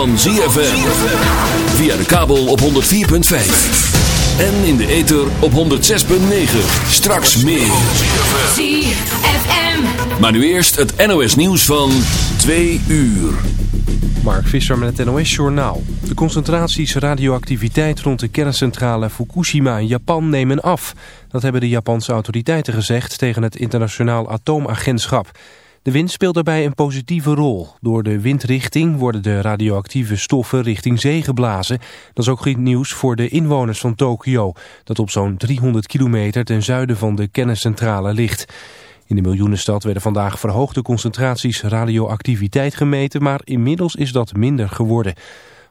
van ZFM. Via de kabel op 104.5. En in de ether op 106.9. Straks meer. ZFM. Maar nu eerst het NOS nieuws van 2 uur. Mark Visser met het NOS Journaal. De concentraties radioactiviteit rond de kerncentrale Fukushima in Japan nemen af. Dat hebben de Japanse autoriteiten gezegd tegen het internationaal atoomagentschap. De wind speelt daarbij een positieve rol. Door de windrichting worden de radioactieve stoffen richting zee geblazen. Dat is ook goed nieuws voor de inwoners van Tokio, dat op zo'n 300 kilometer ten zuiden van de kerncentrale ligt. In de miljoenenstad werden vandaag verhoogde concentraties radioactiviteit gemeten, maar inmiddels is dat minder geworden.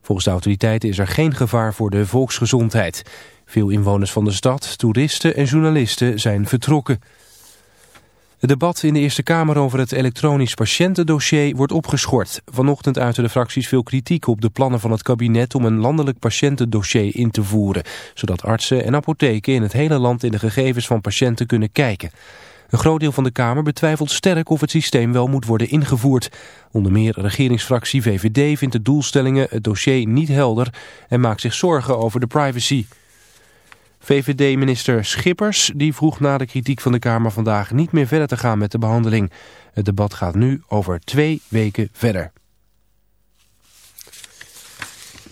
Volgens de autoriteiten is er geen gevaar voor de volksgezondheid. Veel inwoners van de stad, toeristen en journalisten zijn vertrokken. Het debat in de Eerste Kamer over het elektronisch patiëntendossier wordt opgeschort. Vanochtend uiten de fracties veel kritiek op de plannen van het kabinet om een landelijk patiëntendossier in te voeren. Zodat artsen en apotheken in het hele land in de gegevens van patiënten kunnen kijken. Een groot deel van de Kamer betwijfelt sterk of het systeem wel moet worden ingevoerd. Onder meer regeringsfractie VVD vindt de doelstellingen het dossier niet helder en maakt zich zorgen over de privacy. VVD-minister Schippers die vroeg na de kritiek van de Kamer vandaag niet meer verder te gaan met de behandeling. Het debat gaat nu over twee weken verder.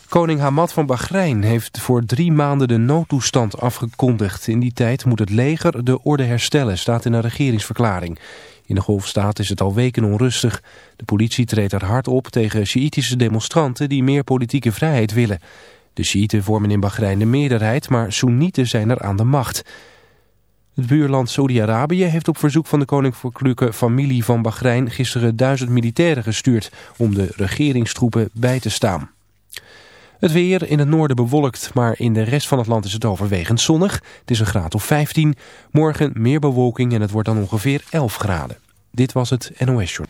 Koning Hamad van Bahrein heeft voor drie maanden de noodtoestand afgekondigd. In die tijd moet het leger de orde herstellen, staat in een regeringsverklaring. In de golfstaat is het al weken onrustig. De politie treedt er hard op tegen Sjiïtische demonstranten die meer politieke vrijheid willen. De Sjiïten vormen in Bahrein de meerderheid, maar Soenieten zijn er aan de macht. Het buurland Saudi-Arabië heeft op verzoek van de koninklijke familie van Bahrein gisteren duizend militairen gestuurd om de regeringstroepen bij te staan. Het weer in het noorden bewolkt, maar in de rest van het land is het overwegend zonnig. Het is een graad of 15. Morgen meer bewolking en het wordt dan ongeveer 11 graden. Dit was het NOS Short.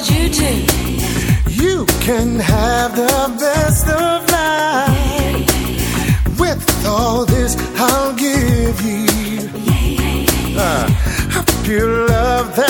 what you do. You can have the best of life. With all this, I'll give you. I hope you love that.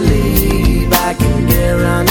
around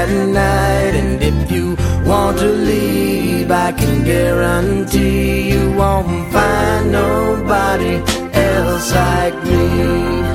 at night. And if you want to leave, I can guarantee you won't find nobody else like me.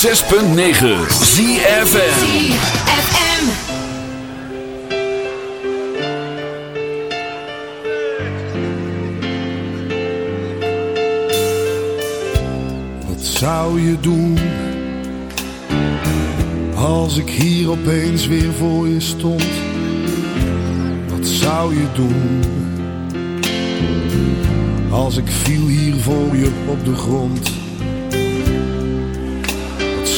106.9 ZFM. ZFM. Wat zou je doen als ik hier opeens weer voor je stond? Wat zou je doen als ik viel hier voor je op de grond?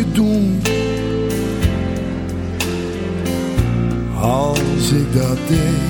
Je als ik dat deed?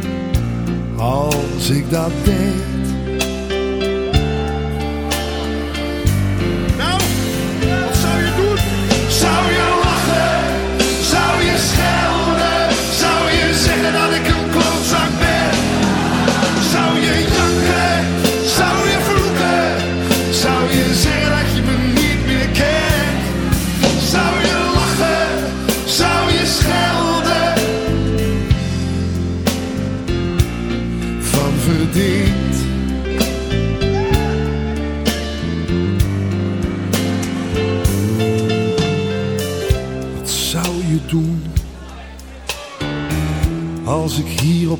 Als ik dat deed.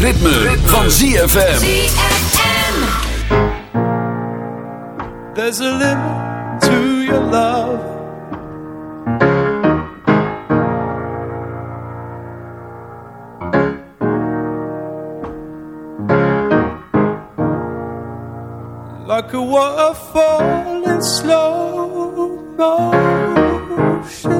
Het ritme, van ZFM. There's a limit to your love. Like a waterfall in slow motion.